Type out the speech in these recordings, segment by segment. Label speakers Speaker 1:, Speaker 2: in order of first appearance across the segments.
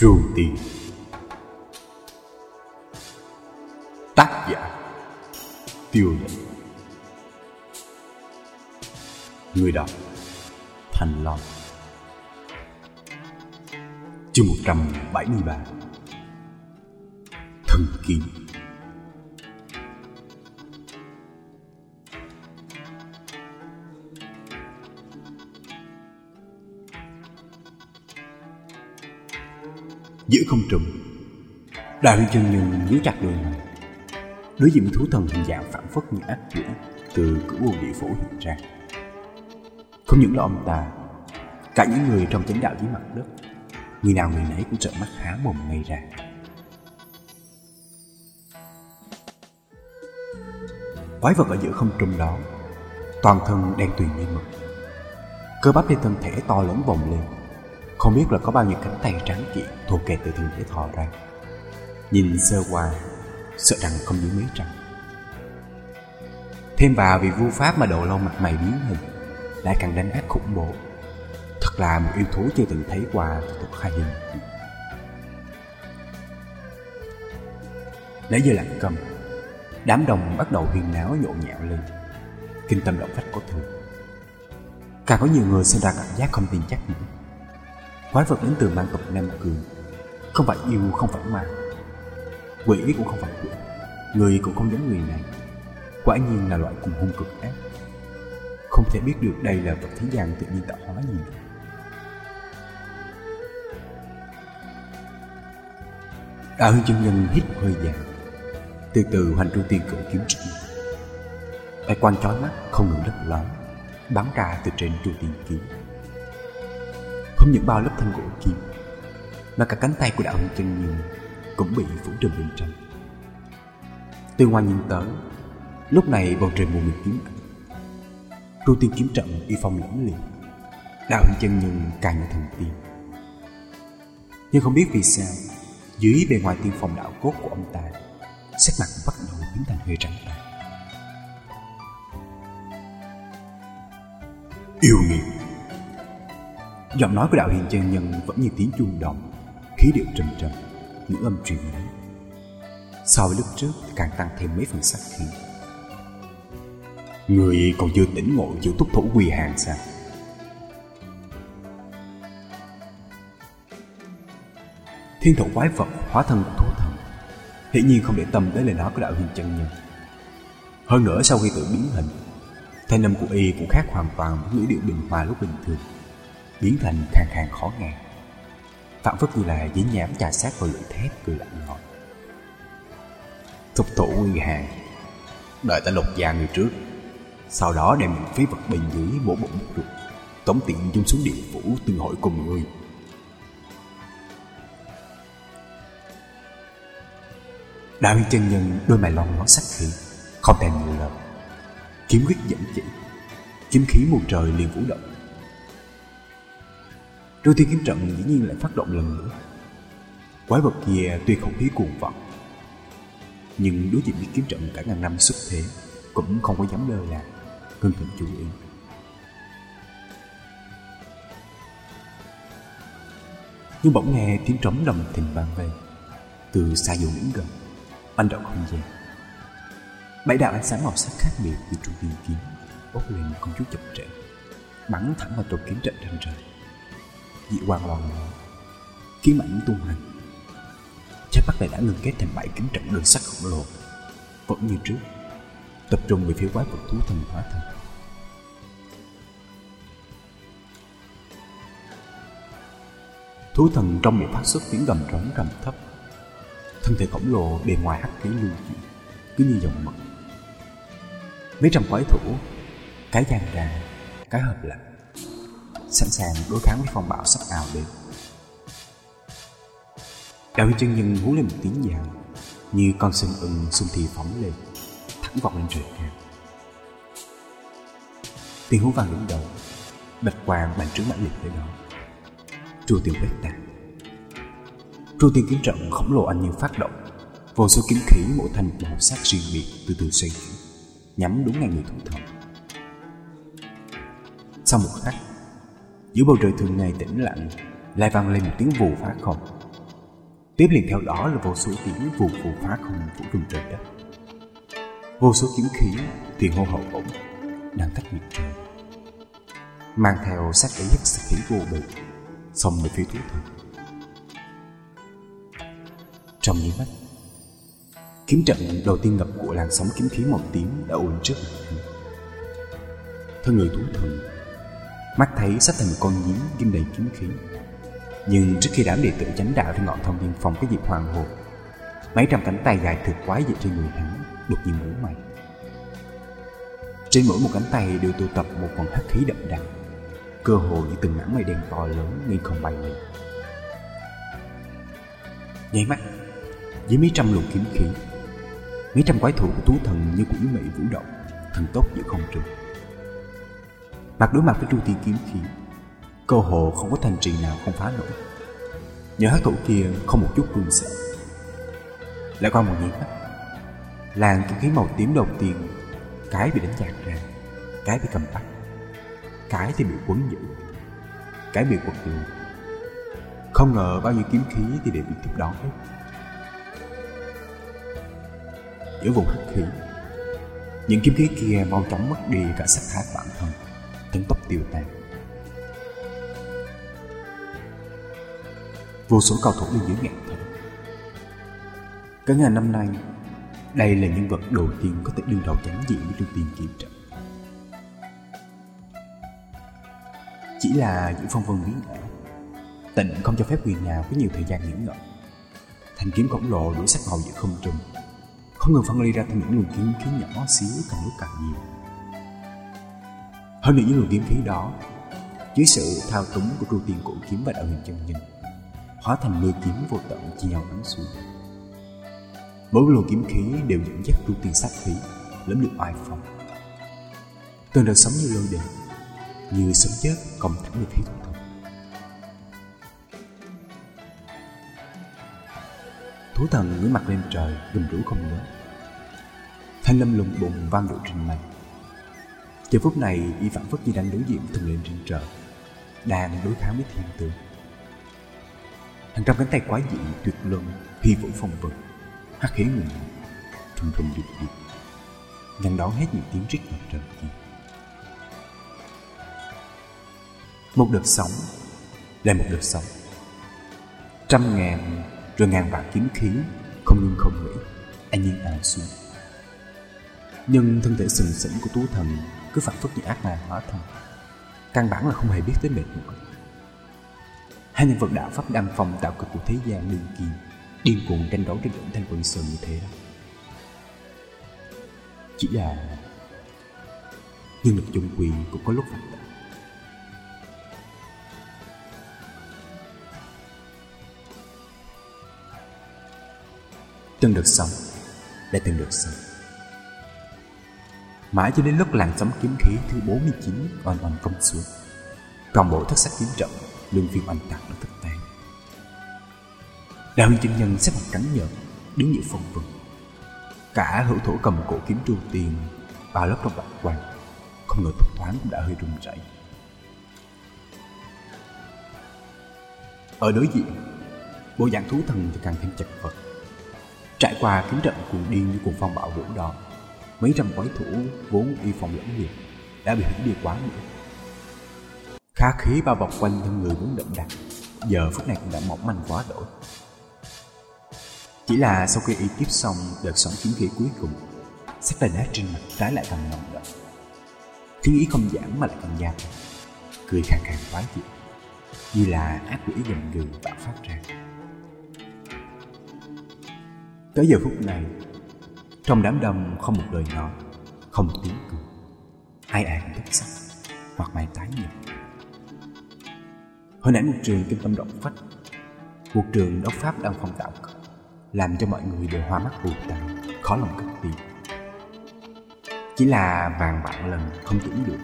Speaker 1: Trù Tiên Tác giả Tiêu lệnh Người đọc Thành Long. Chương 173 Thần Kiếm giữa không trung đại chân nhân nhíu chặt đôi đối diện với thú thần, hình dạng phản phất như ác quỷ từ cửu u địa phủ hiện ra. Không những là ông ta, cả những người trong chánh đạo dưới mặt đất, người nào người nấy cũng trợn mắt há mồm ngây ra. Quái vật ở giữa không trung đó, toàn thân đen tuyền như mực. Cơ bắp trên thân thể to lớn vòng lên không biết là có bao nhiêu cánh tay trắng kiện thô kệch từ thân thể thò ra. Nhìn sơ qua, Sợ rằng không dưới mấy trăm. Thêm vào vì vu pháp mà đầu lâu mặt mày biến hình, Lại càng đánh ác khủng bố. Thật là một yêu thú chưa từng thấy qua từ tục khai hình Nãy giờ lặng cầm, Đám đồng bắt đầu huyên náo nhộn nhạo lên. Kinh tâm động phách có thường Càng có nhiều người sinh ra cảm giác không tin chắc nữa. Quái vật đến từ mang tộc Nam Cường. Không phải yêu, không phải ma. Quỷ cũng không phải quỷ. Người cũng không giống người này. Quả nhiên là loại cùng hung cực ác. Không thể biết được đây là vật thế gian tự nhiên tạo hóa gì. Đạo hương chân nhân hít hơi dài. Từ từ hoành trung tiên cử kiếm trị Bạch quan chói mắt, không ngừng đất lóe Bắn ra từ trên trung tiên kiếm không những bao lớp thân gỗ kim, mà cả cánh tay của đạo hình chân nhiên cũng bị phủ trùm bên trong. Từ ngoài nhìn tới, lúc này bầu trời mù mịt kiếm ảnh tu tiên kiếm trận y phong lẫm liệt, đạo hình chân nhân càng như thần tiên. Nhưng không biết vì sao, dưới bề ngoài tiên phòng đạo cốt của ông ta, sắc mặt bắt đầu biến thành hơi trắng bạc yêu nghiệt. Giọng nói của đạo hiền chân nhân vẫn như tiếng chuông đồng, Khí điệu trầm trầm Những âm truyền đến. So với lúc trước càng tăng thêm mấy phần sắc khí. Người còn chưa tỉnh ngộ chịu túc thủ quy hàng sao? Thiên thủ quái vật hóa thân của thú thần, Hiển nhiên không để tâm đến lời nói của đạo hiền chân nhân. Hơn nữa sau khi tự biến hình, Thanh âm của y cũng khác hoàn toàn với ngữ điệu bình hòa lúc bình thường biến thành khàn khàn khó nghe. Phản phất như là dính nhám trà sát vào lưỡi thép cười lạnh ngọt thục thủ nguy hàng, đợi ta lục da người trước. Sau đó đem những phế vật bên dưới bổ bụng một ruột, tống tiện dung xuống địa phủ tương hội cùng ngươi đạo huy chân nhân đôi mày lon nó sắc khí, không thèm nhiều lời. Kiếm quyết dẫn chỉ, kiếm khí mù trời liền vũ động. Rồi Thiên Kiếm Trận dĩ nhiên lại phát động lần nữa. Quái vật kia tuy không khí cuồng vọng, Nhưng đối diện với kiếm trận cả ngàn năm xuất thế Cũng không có dám lơ là Cân thận chủ ý. Nhưng bỗng nghe tiếng trống đồng thình vang về Từ xa dù đến gần Anh động không gian. Bảy đạo ánh sáng màu sắc khác biệt từ trung viên kiếm bốc lên con chút chậm trễ, bắn thẳng vào tổ kiếm trận trên trời dị hoàng loạn mộ kiếm ảnh tung hành, trái bắc này đã ngừng kết thành bảy kính trận đường sắt khổng lồ. Vẫn như trước, tập trung về phía quái vật thú thần hóa thân. Thú thần trong miệng phát xuất tiếng gầm trống trầm thấp, thân thể khổng lồ bề ngoài hắc khí lưu chuyển, cứ như dòng mật mấy trăm quái thủ cái gian ra, cái hợp lại sẵn sàng đối kháng với phong bão sắp ào đến. Đạo huy chân nhân hú lên một tiếng dài, như con sừng ưng xung thì phóng lên, thẳng vọt lên trời cao. Tiếng hú vang đứng đầu, bạch quang bàn trướng mãnh liệt tới đó. Tru Tiên bết tàn. Tru tiên kiếm trận khổng lồ anh như phát động, vô số kiếm khí mỗi thành màu sắc riêng biệt từ từ xoay chuyển, nhắm đúng ngay người thủ thần. Sau một khắc, Giữa bầu trời thường ngày tĩnh lặng, Lại vang lên một tiếng vù phá không. Tiếp liền theo đó là vô số tiếng vù vù phá không phủ rung trời đất. Vô số kiếm khí thì hô hậu ổn, Đang tách miệt trời. Mang theo sát ý nhất sát khí vô bị Xong về phía thú thần. Trong những mắt, Kiếm trận đầu tiên ngập của làn sóng kiếm khí màu tím đã ổn trước Thân người thú thần Mắt thấy sắp thành một con nhím ghim đầy kiếm khí. Nhưng trước khi đám đệ tử chánh đạo trên ngọn thông viên phòng cái dịp hoàng hồn, Mấy trăm cánh tay dài thực quái dị trên người hắn đột nhiên múa mày. Trên mỗi một cánh tay đều tụ tập một phần hắc khí đậm đặc, Cơ hồ như từng mảng mây đen to lớn nghi không bay lên. Nháy mắt, dưới mấy trăm luồng kiếm khí, Mấy trăm quái thủ của thú thần như quỷ mị vũ động, Thần tốc giữa không trung. Mặt đối mặt với Chu Tiên kiếm khí Cơ hồ không có thành trì nào không phá nổi. Nhờ hát thủ kia không một chút run sợ. Lại qua một nhịp mắt Làng kiếm khí màu tím đầu tiên, Cái bị đánh chạc ra, Cái bị cầm tắt Cái thì bị quấn giữ, Cái bị quật đường. Không ngờ bao nhiêu kiếm khí thì đều bị tiếp đón hết. Giữa vùng hắc khí, Những kiếm khí kia mau chóng mất đi cả sắc thái bản thân. Tấn tốc tiêu tan. Vô số cầu thủ bên dưới ngạn thở Cả ngàn năm nay, Đây là nhân vật đầu tiên có thể đương đầu tránh diện với Lưu Tiên kiểm trận. Chỉ là những phong vân biến ảo Tịnh không cho phép quyền nào có nhiều thời gian nghỉ ngợi Thành kiếm khổng lồ đuổi sắc màu giữa không trung, Không ngừng phân ly ra thành những luồng kiếm khí nhỏ xíu càng lúc càng nhiều. Hơn nữa những luồng kiếm khí đó, Dưới sự thao túng của tru tiên cổ kiếm và đạo hình chân nhân, Hóa thành mưa kiếm vô tận chia nhau bắn xuống. Mỗi luồng kiếm khí đều dẫn dắt tru tiên sát khí lẫn được oai phong. Từng đợt sống như lôi đình Như sống chết còng thẳng về phía thủ Thú thần ngửa mặt lên trời Gầm rú không ngớt Thanh lâm lùng bùng vang đội trên mây. Giờ phút này y phản phất như đang đối diện thần linh trên trời Đang đối kháng với thiên tướng Hàng trăm cánh tay quái dị tuyệt luân huy vũ phong vực Hắc khí người, Trung trung điệp điệp Ngăn đón hết những tiếng rít mặt trời kia. Một đợt sóng Lại một đợt sóng. Trăm ngàn Rồi ngàn vạn kiếm khí Không ngưng không nghỉ Anh nhiên ào xuống. Nhưng thân thể sừng sững của tú thần cứ phản phất như ác ma hóa thân. Căn bản là không hề biết tới mệt mỏi Hai nhân vật đạo pháp đăng phong tạo cực của thế gian liên kiên Điên cuồng tranh đấu trên đỉnh thanh quân sơn như thế đó. Chỉ là Nhưng lực chung quy cũng có lúc phản đạo Từng được xong, đã từng được xong. Mãi cho đến lúc làn sóng kiếm khí thứ 49 oanh oanh công xuống Toàn bộ thất sắc kiếm trận lương phiên oanh tạc đã thức tan. Đạo huy chân nhân xếp mặt trắng nhợt đứng giữa phong vân cả hữu thủ cầm cổ kiếm tru tiền bao lớp trong bạc quang, không ngờ thuật thoáng cũng đã hơi run rẩy. Ở đối diện, bộ dạng thú thần thì càng thêm chật vật. Trải qua kiếm trận cuồng điên như cuồng phong bạo vũ đó mấy trăm quái thủ vốn y phòng lẫn liệt đã bị hủy đi quá nữa. Khá khí bao bọc quanh thân người vốn đậm đặc, Giờ phút này cũng đã mỏng manh quá đổi. Chỉ là sau khi y tiếp xong đợt sóng kiếm khí cuối cùng Sắc tay đá trên mặt trái lại càng nồng đậm. Khiến ý không giảm mà lại càng gia tăng Cười khàn khàn quái dị, Như là ác quỷ dần gừ bạo phát ra. Tới giờ phút này trong đám đông không một lời nói, Không một tiếng cười Ai ai cũng thức sắc, Hoặc mày tái nhợt Hồi nãy một trường kinh tâm động phách. Một trường đấu pháp đang phong tạo cực, Làm cho mọi người đều hoa mắt buồn tàn, Khó lòng cất tiếng. Chỉ là vàng vạn lần không tưởng được.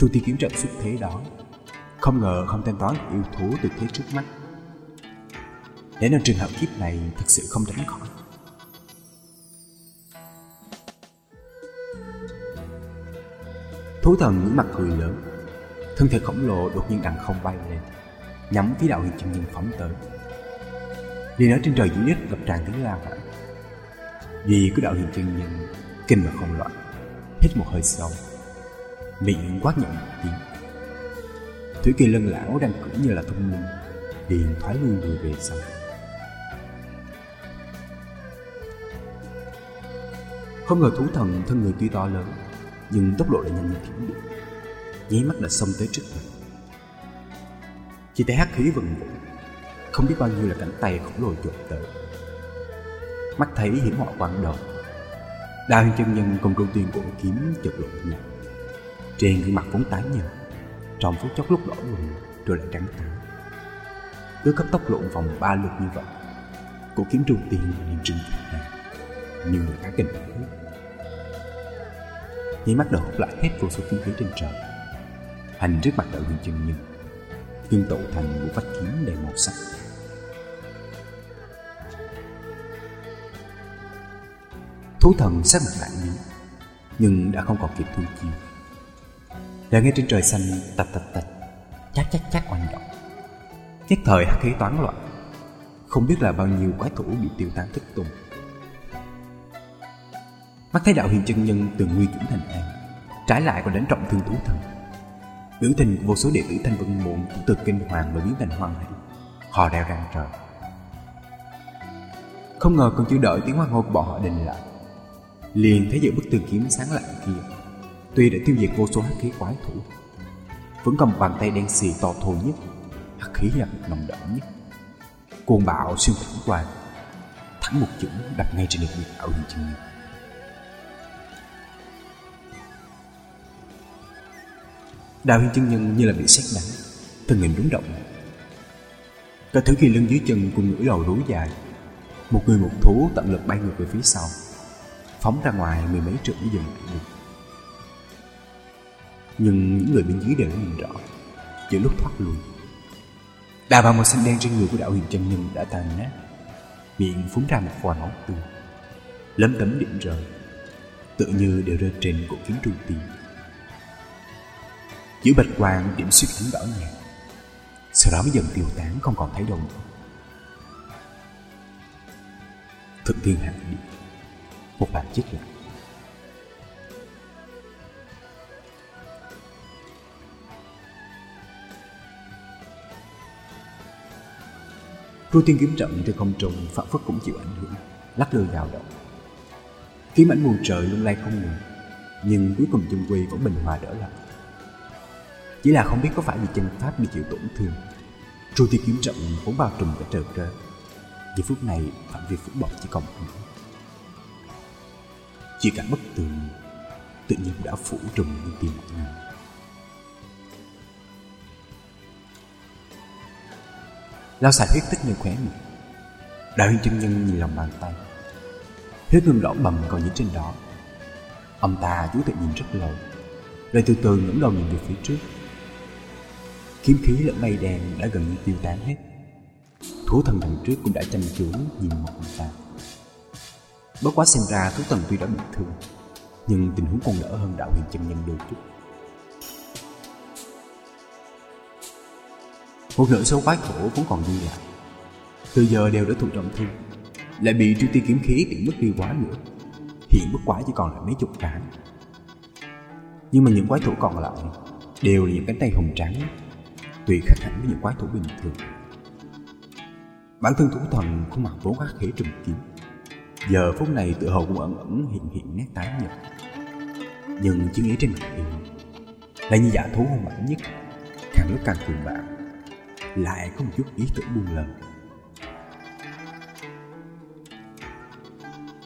Speaker 1: Chu Ti kiếm trận xuất thế đó, Không ngờ không tên toán yêu thú từ thế trước mắt. Để nên trường hợp kiếp này thật sự không tránh khỏi. Thú thần những mặt cười lớn. Thân thể khổng lồ đột nhiên đằng không bay lên, Nhắm phía đạo huyền chân nhân phóng tới. Liền ở trên trời dưới đất gặp tràn tiếng la vãi Vì của đạo hiền chân nhân, Kinh mà không loạn, Hít một hơi sâu, Miệng quát nhận một tiếng. Thủy kỳ lân lão đang cưỡi như là thông minh, liền thoái lui người về sau. Không ngờ thú thần thân người tuy to lớn nhưng tốc độ lại nhanh như thiểm điện Nháy mắt đã xông tới trước mình. Chỉ thấy hắc khí vần vũ. Không biết bao nhiêu là cánh tay khổng lồ chụp tới. Mắt thấy hiểm họa quang đầu. Đa hiên chân nhân cùng trung tiên của kiếm chật lộ nhạt Trên gương mặt vốn tái nhợt, Trong phút chốc lúc đỏ bừng, Rồi lại trắng trắng. Cứ cấp tốc lộn vòng ba lượt như vậy Cổ kiếm trung tiên liền trừng thật hàng Như người cá kinh hãi. Nháy mắt đầu hút lại hết vô số kiếm khí trên trời. Hành trước mặt đợi huyền chân nhân tương tụ thành một vách kiếm đầy màu sắc. Thú thần sát mặt lạnh biến Nhưng đã không còn kịp thu chiêu Đã nghe trên trời xanh tạch tạch tạch, Chát chát chát oanh động. Nhất thời hắc khí toán loạn, Không biết là bao nhiêu quái thủ bị tiêu tán thức tung Mắt thấy đạo hiền chân nhân từ nguy chuyển thành an, Trái lại còn đánh trọng thương thú thần. Biểu tình của vô số đệ tử thanh vân muộn Cũng từ kinh hoàng mà biến thành hoang hỷ Họ đeo răng trời. Không ngờ còn chưa đợi tiếng hoan hô của bọn họ đình lại. Liền thấy giữa bức tường kiếm sáng lạnh kia, tuy đã tiêu diệt vô số hắc khí quái thủ vẫn cầm bàn tay đen xì to thô nhất, hắc khí là nồng đậm nhất. Cuồng bạo xuyên thẳng qua thẳng một chữ đập ngay trên được ảo hình chân nhân. Đào hiên chân nhân như là bị xét đánh thân hình rúng động cả thứ khi lưng dưới chân cùng ngửa đầu rú dài một người một thú tận lực bay ngược về phía sau phóng ra ngoài mười mấy trượng mới dừng lại được. Nhưng những người bên dưới đều đã nhìn rõ, giữa lúc thoát lui. Đà bào màu xanh đen trên người của đạo huyền chân nhân đã tàn nát, miệng phúng ra một vòi máu tươi. Lấm tấm điểm rời, tự như đều rơi trên cổ kiếm trung tiên. Giữa bạch quang điểm suy ánh đỏ nhạt, sau đó mới dần tiêu tán không còn thấy đâu nữa. Thực thiên hạ một bàn chết lặng Vua tiên kiếm trận trên không trung phản phất cũng chịu ảnh hưởng, lắc lư dao động. Kiếm ảnh mù trời lung lay không ngừng, nhưng cuối cùng chung quy vẫn bình hòa đỡ lại. Chỉ là không biết có phải vì chân pháp bị chịu tổn thương. Tru tiên kiếm trận vốn bao trùm cả trời trời. Giờ phút này, phạm vi phủ bọc chỉ còn một chỉ cả bất tường, tự nhiên đã phủ trùm lên tim mọi người. Lao xài huyết tích nơi khóe miệng. Đạo huyên chân nhân nhìn lòng bàn tay. Huyết ngưng đỏ bầm còn dính trên đó. Ông ta chú tự nhìn rất lâu. Rồi từ từ ngẩng đầu nhìn về phía trước kiếm khí lẫn mây đen đã gần như tiêu tán hết. Thú thần đằng trước cũng đã chăm chú nhìn một ông ta. Bất quá xem ra thú thần tuy đã bị thương, Nhưng tình huống còn đỡ hơn đạo huyền chân nhân đôi chút. Một nửa số quái khổ vẫn còn dư lại. Từ giờ đều đã thụ trọng thương, Lại bị tru ti kiếm khí tiện mất đi quá nữa. Hiện bất quá chỉ còn lại mấy chục cái Nhưng mà những quái thủ còn lại Đều là những cánh tay hồng trắng Tùy khác hẳn với những quái thủ bình thường. Bản thân thủ thần không mặc vốn khắc khế trùng kiếm. Giờ phút này tự hồ cũng ẩn ẩn hiện hiện nét tái nhật. Nhưng chiến ý trên mặt y Là như giả thú hung mạnh nhất. Càng lúc càng cuồng bạo Lại có một chút ý tưởng buông lờ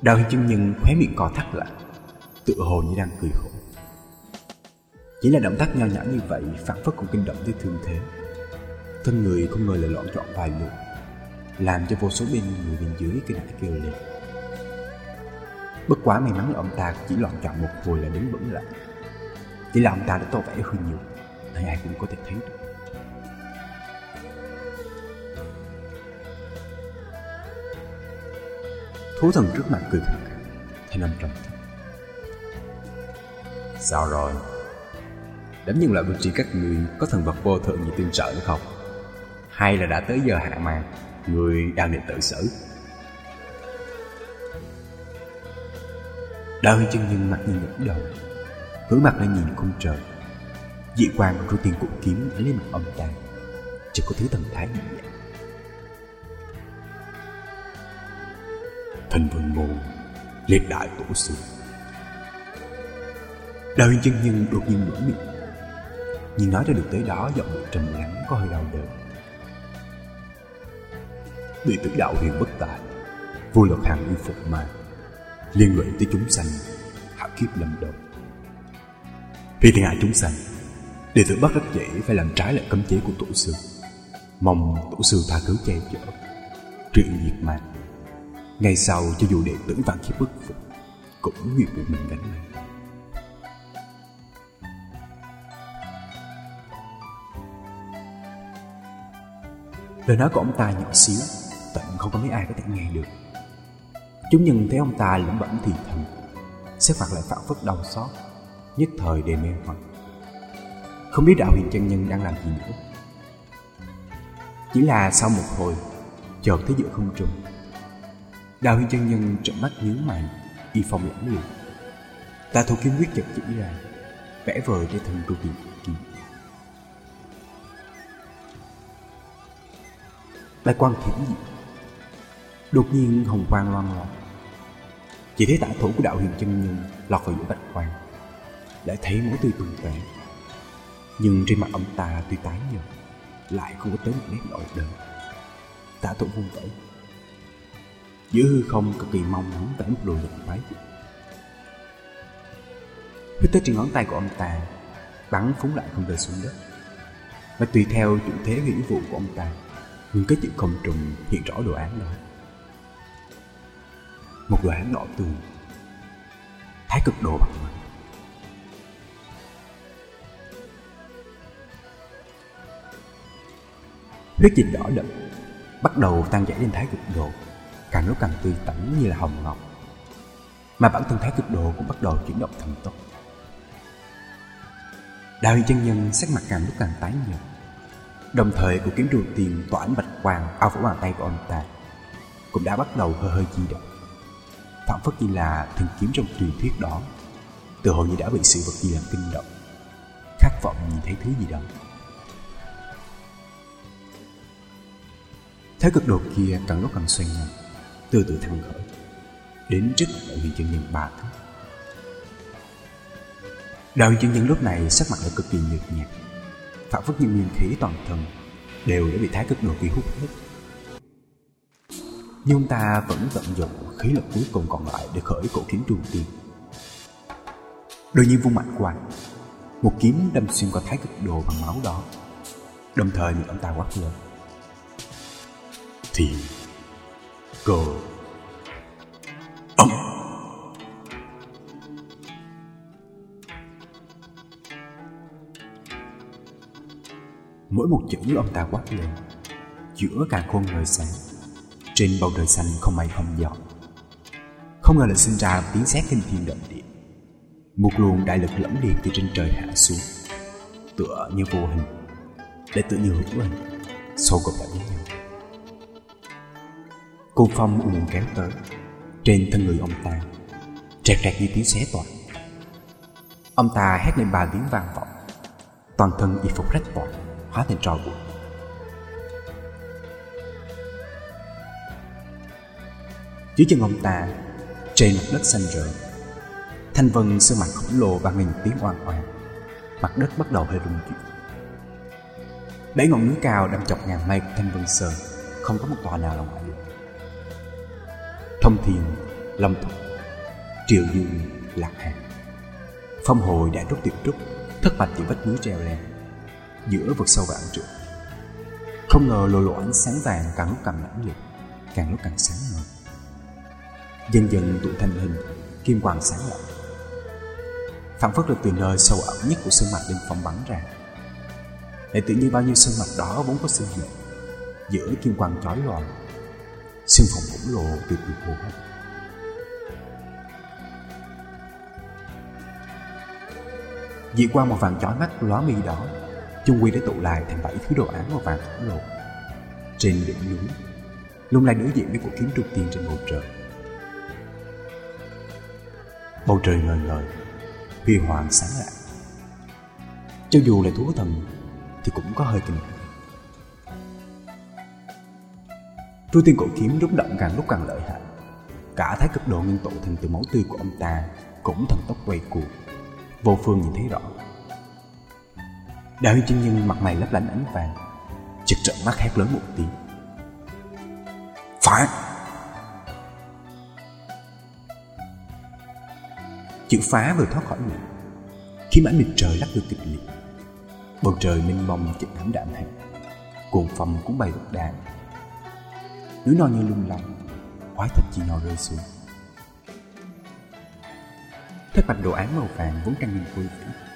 Speaker 1: Đào hiên chân nhân khóe miệng cò thắt lại, Tự hồ như đang cười khổ. Chỉ là động tác nho nhỏ như vậy Phản phất cũng kinh động tới thương thế. Thân người không ngờ lại loạn trọn vài lượt Làm cho vô số bên người bên dưới kinh đại kêu lên. Bất quá may mắn là ông ta chỉ loạn chọn một hồi là đứng vững lại. Chỉ là ông ta đã to vẻ hơi nhiều Ai ai cũng có thể thấy được. Thú thần trước mặt cười khẳng khẳng Thanh âm trầm thấp. Sao rồi? Đám nhân loại vị trí các người Có thần vật vô thượng gì tương trợ nữa không? Hay là đã tới giờ hạ màn, Người đang định tự xử? Đạo chân nhân mặt như ngẩng đầu Hướng mặt lên nhìn khung trời. Dị quang của tiên cụ kiếm lên mặt ông ta, Chỉ có thứ thần thái nhẹ nhàng Thành vân Ngô Liệt đại tổ sư. Đạo Huyền chân nhân đột nhiên mở miệng nhưng nói ra được tới đó, giọng một trầm lắng có hơi đau đớn. Đệ tử đạo huyền bất tại Vô lực hàng uy phục mà Liên lụy tới chúng sanh, Hạ kiếp lâm đầu Vì thiên hạ chúng sanh, Đệ tử bắt rất dễ phải làm trái lại cấm chế của tổ sư. Mong tổ sư tha thứ che chở truyện diệt mạng Ngày sau, cho dù đệ tử vạn kiếp bất phục, Cũng nguyện một mình gánh lên Lời nói của ông ta nhỏ xíu, Tận không có mấy ai có thể nghe được. Chúng nhân thấy ông ta lẩm bẩm thì thầm, xếp mặt lại phản phất đau xót, Nhất thời đề mê hoặc. Không biết đạo huyền chân nhân đang làm gì nữa. Chỉ là sau một hồi, Chợt thấy giữa không trung, Đạo huyền chân nhân trợn mắt nhíu mày, Y phong lãng liệt. Ta thủ kiếm quyết chật chỉ ra Vẽ vời cho thân tu tiền kiếm lại quan thiểm gì? Đột nhiên hồng quang loan loạn. Chỉ thấy tả thủ của đạo hiền chân nhân Lọt vào giữa bạch quang. Lại thấy máu tươi tung tóe Nhưng trên mặt ông ta tuy tái nhợt, Lại không có tới một nét nổi đơn Tả thủ vung vẩy Giữa hư không cực kỳ mong muốn vẽ một đồ lực quái dị Huyết tới trên ngón tay của ông ta, Bắn phúng lại không rơi xuống đất. Và tùy theo chủ thế nghĩa vụ của ông ta nhưng cái chữ không trùng hiện rõ đồ án đó. Một đồ án đỏ tường thái cực độ bằng mật huyết dịch đỏ đậm bắt đầu tan chảy lên thái cực độ. Càng lúc càng tươi tắn như là hồng ngọc. Mà bản thân thái cực độ cũng bắt đầu chuyển động thần tốc. Đạo huy chân nhân sắc mặt càng lúc càng tái nhợt đồng thời cuộc kiếm rùa tiền tỏa ánh bạch quang, ao phủ bàn tay của ông ta, cũng đã bắt đầu hơi hơi di động. Phản phất như là thần kiếm trong truyền thuyết đó từ hồi như đã bị sự vật gì làm kinh động, khát vọng nhìn thấy thứ gì đó. Thế cực độ kia càng lúc càng xoay ngang, Từ từ thăng khởi, Đến trước mặt đạo huyền chân nhân ba thước. Đạo huyền chân nhân lúc này sắc mặt đã cực kỳ nhợt nhạt. Phản phất như nguyên khí toàn thân Đều đã bị thái cực đồ kia hút hết nhưng ông ta vẫn tận dụng khí lực cuối cùng còn lại để khởi cổ kiếm trùng tiên. Đột nhiên vung mạnh qua, một kiếm đâm xuyên qua thái cực đồ bằng máu đó. Đồng thời miệng ông ta quát lên. Thì cờ. Mỗi một chữ ông ta quát lên, Giữa càng khôn ngời sáng trên bầu trời xanh không mây không gió. Không ngờ lại sinh ra tiếng sét kinh thiên động địa. Một luồng đại lực lẫm liệt từ trên trời hạ xuống, Tựa như vô hình Để tự như hữu hình, Sâu gộp lại với nhau. Cô phong ùn kéo tới, Trên thân người ông ta, Trẹt trẹt như tiếng xé toạc. Ông ta hét lên ba tiếng vang vọng, Toàn thân y phục rách vọt phá thành trò bụi Dưới chân ông ta Trên mặt đất xanh rợn Thanh vân sơn mặt khổng lồ và nghìn tiếng oan oan Mặt đất bắt đầu hơi rung chuyển. Bảy ngọn núi cao đâm chọc ngàn mây của Thanh Vân Sơn Không có một tòa nào là ngoại lệ Thông thiền Long Thục, Triều Dương, Lạc Hà Phong hồi đã rút tiệp trúc Thất bạch giữa vách núi treo lên. Giữa vực sâu vạn trượng Không ngờ lộ lộ ánh sáng vàng càng lúc càng mãnh liệt, Càng lúc càng sáng hơn. Dần dần tụ thành hình, Kim quang sáng lạ Phản phất được từ nơi sâu ẩn nhất của sơn mạch bên phong bắn ra Để tự như bao nhiêu sơn mạch đó vốn có sự mệnh Giữa kim quang chói lòa Sương phòng khổng lồ từ từ hô hấp Dị qua một vàng chói mắt lóa mi đỏ. Chung quy đã tụ lại thành bảy thứ đồ án màu vàng khổng lồ Trên đỉnh núi, lung lay đối diện với cuộc kiếm trung tiên trên bầu trời. Bầu trời ngời ngời, huy hoàng sáng lạ. Cho dù là thú thần, thì cũng có hơi kinh Tru tiên cổ kiếm rung động càng lúc càng lợi hại. Cả thái cực độ ngưng tụ thành từ máu tươi của ông ta Cũng thần tốc quay cuồng. Vô phương nhìn thấy rõ. Đào huy chân nhân mặt mày lấp lánh ánh vàng, Chực trận mắt hét lớn một tiếng. Phải. Chữ phá vừa thoát khỏi miệng, Khi mãi mịt trời lắc được kịch liệt, Bầu trời mênh mông chợt ảm đạm hạt Cuộn phòng cũng bay đất đàn. Núi non như lung lay, Hóa thịt chi nhỏ rơi xuống. Thất bạch đồ án màu vàng vốn căng nhìn vui vĩ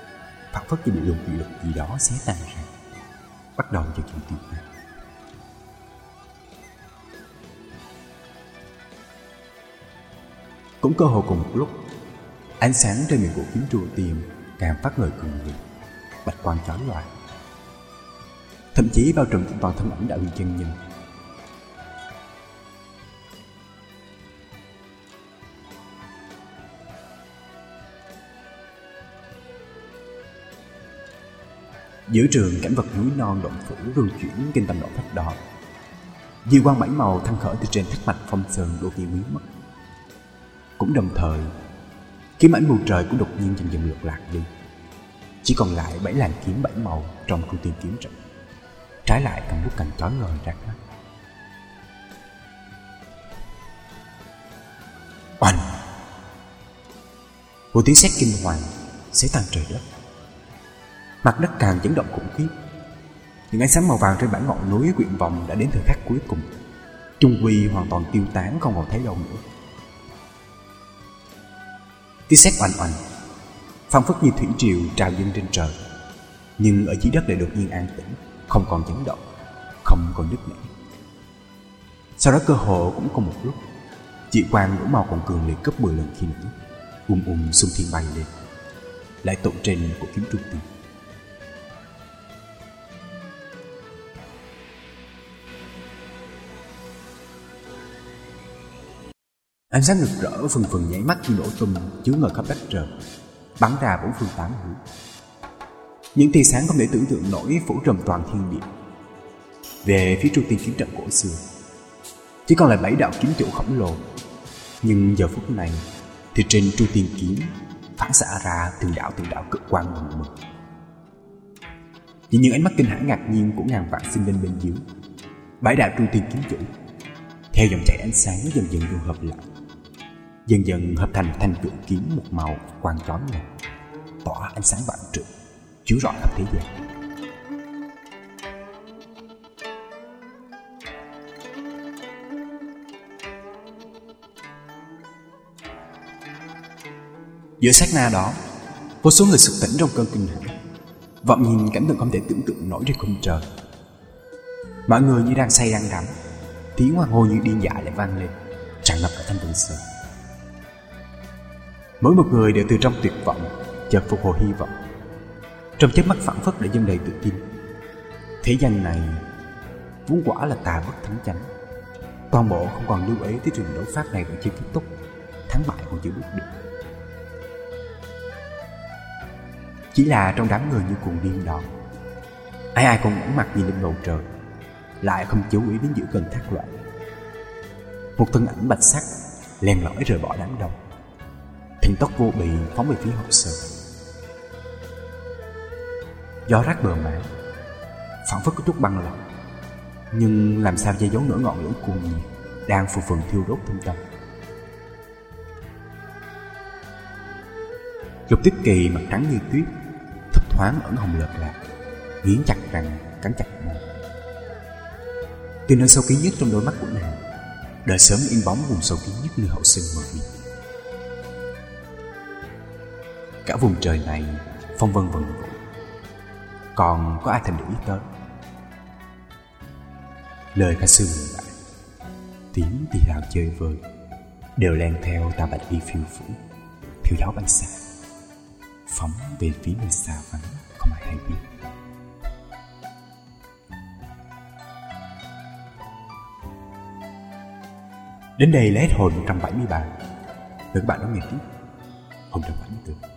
Speaker 1: phất như bị luồng quỷ lực gì đó xé tan ra. Bắt đầu cho chuyện tiêu tan Cũng cơ hồ cùng một lúc, Ánh sáng trên miệng của kiếm trụ tiềm Càng phát ngời cường liệt, Bạch quang chói loạn Thậm chí bao trùm toàn thân ảnh đạo huy chân nhìn Giữa trường, cảnh vật núi non động phủ lưu chuyển kinh tâm độ phách đỏ Di quan bảy màu thăng khởi từ trên thác mạch phong sơn đột nhiên biến mất. Cũng đồng thời, Kiếm ảnh bầu trời cũng đột nhiên dần dần lột lạc đi. Chỉ còn lại bảy làn kiếm bảy màu trong khu tìm kiếm trận. Trái lại càng lúc càng chói ngời rạc mắt Oanh! Một tiếng sét kinh hoàng Sẽ tan trời đất. Mặt đất càng chấn động khủng khiếp. Những ánh sáng màu vàng trên bản ngọn núi quyện vòng đã đến thời khắc cuối cùng. Trung Quy hoàn toàn tiêu tán, không còn thấy đâu nữa. Tiếng sét oanh oanh Phong phất như thủy triều trào dâng trên trời, Nhưng ở dưới đất lại đột nhiên an tĩnh, Không còn chấn động, Không còn nứt nẻ. Sau đó cơ hồ cũng có một lúc, Chị Quang ngũ màu còn cường liệt gấp 10 lần khi nữa Um um xung thiên bay lên, Lại tụng trên của kiếm trung tiên. Ánh sáng rực rỡ phần phần nhảy mắt như nổ tung chứa ngờ khắp đất trời, bắn ra bốn phương tám hướng. Những tia sáng không thể tưởng tượng nổi phủ trùm toàn thiên địa. Về phía trung tiên kiếm trận cổ xưa, chỉ còn lại bảy đạo kiếm chủ khổng lồ. Nhưng giờ phút này, thì trên trung tiên kiếm phản xạ ra từng đạo từng đạo cực quang mừng mừng. Chỉ những ánh mắt kinh hãi ngạc nhiên của ngàn vạn sinh linh bên dưới, bảy đạo trung tiên kiếm chủ theo dòng chảy ánh sáng dần dần dung hợp lại dần dần hợp thành thành cự kiếm một màu quang chói lòa tỏa ánh sáng vạn trượng, chiếu rọi khắp thế gian. Giữa sát na đó, vô số người sực tỉnh trong cơn kinh hãi. Vọng nhìn cảnh tượng không thể tưởng tượng nổi trên khung trời. Mọi người như đang say đang đắm, tiếng hoàng hô như điên dại lại vang lên, tràn ngập cả thanh vân sơn Mỗi một người đều từ trong tuyệt vọng Chợt phục hồi hy vọng. Trong chớp mắt phản phất để dân đầy tự tin. Thế gian này Vốn quả là tà bất thắng chánh. Toàn bộ không còn lưu ý tới trường đấu pháp này vẫn chưa kết thúc, Thắng bại còn chưa biết được Chỉ là trong đám người như cuồng điên đó, Ai ai còn ngẩng mặt nhìn lên bầu trời, Lại không chú ý đến giữa cơn thác loạn. Một thân ảnh bạch sắc, len lỏi rời bỏ đám đông thần tóc vô bị phóng về phía hậu sơn gió rát bờ mã, phản phất có chút băng lòng nhưng làm sao che giấu nửa ngọn lửa cuồng nhiệt đang phù phừng thiêu đốt thâm tâm. Lục tuyết kỳ mặt trắng như tuyết, thấp thoáng ẩn hồng lợt lạc, nghiến chặt răng, cắn chặt mồm từ nơi sâu kín nhất trong đôi mắt của nàng, đời sớm in bóng vùng sâu kín nhất nơi hậu sinh mở miệng Cả vùng trời này, phong vân vần vũ. Còn có ai thèm để ý tới? Lời ca sư ngừng lại. Tiếng thì hào chơi vơi, Đều len theo ta bạch đi phiêu phủ Theo gió bay xa. Phóng về phía nơi xa vắng, Không ai hay biết. Đến đây là hết hồi 173 Mời các bạn đón nghe tiếp. Hồi 174